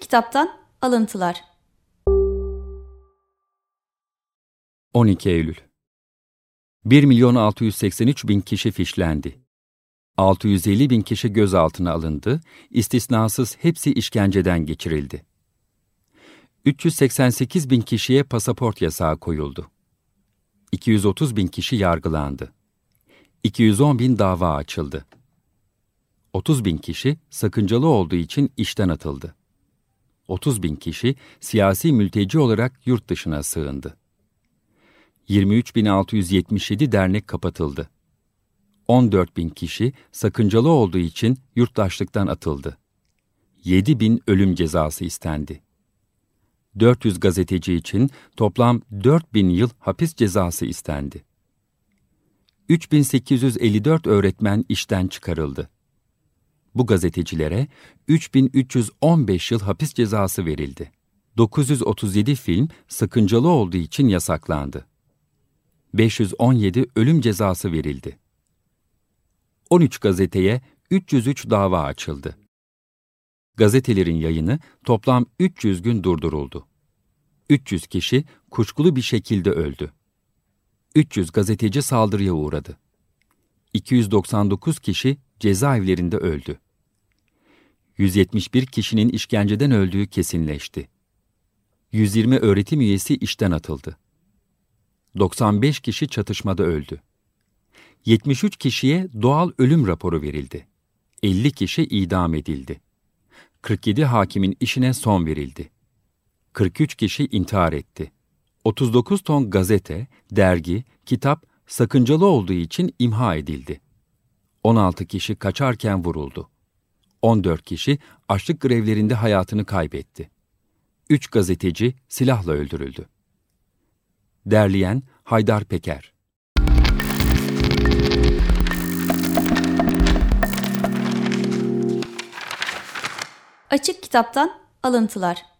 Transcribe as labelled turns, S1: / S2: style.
S1: Kitaptan alıntılar.
S2: 12 Eylül 1 milyon 683 bin kişi fişlendi. 650 bin kişi gözaltına alındı, istisnasız hepsi işkenceden geçirildi. 388 bin kişiye pasaport yasağı koyuldu. 230 bin kişi yargılandı. 210 bin dava açıldı. 30 bin kişi sakıncalı olduğu için işten atıldı. 30 bin kişi siyasi mülteci olarak yurt dışına sığındı. 23.677 dernek kapatıldı. 14 bin kişi sakıncalı olduğu için yurttaşlıktan atıldı. 7 bin ölüm cezası istendi. 400 gazeteci için toplam 4 bin yıl hapis cezası istendi. 3854 öğretmen işten çıkarıldı. Bu gazetecilere 3315 yıl hapis cezası verildi. 937 film sakıncalı olduğu için yasaklandı. 517 ölüm cezası verildi. 13 gazeteye 303 dava açıldı. Gazetelerin yayını toplam 300 gün durduruldu. 300 kişi kuşkulu bir şekilde öldü. 300 gazeteci saldırıya uğradı. 299 kişi cezaevlerinde öldü. 171 kişinin işkenceden öldüğü kesinleşti. 120 öğretim üyesi işten atıldı. 95 kişi çatışmada öldü. 73 kişiye doğal ölüm raporu verildi. 50 kişi idam edildi. 47 hakimin işine son verildi. 43 kişi intihar etti. 39 ton gazete, dergi, kitap sakıncalı olduğu için imha edildi. 16 kişi kaçarken vuruldu. 14 kişi açlık grevlerinde hayatını kaybetti. 3 gazeteci silahla öldürüldü. Derleyen Haydar Peker
S1: Açık Kitaptan alıntılar.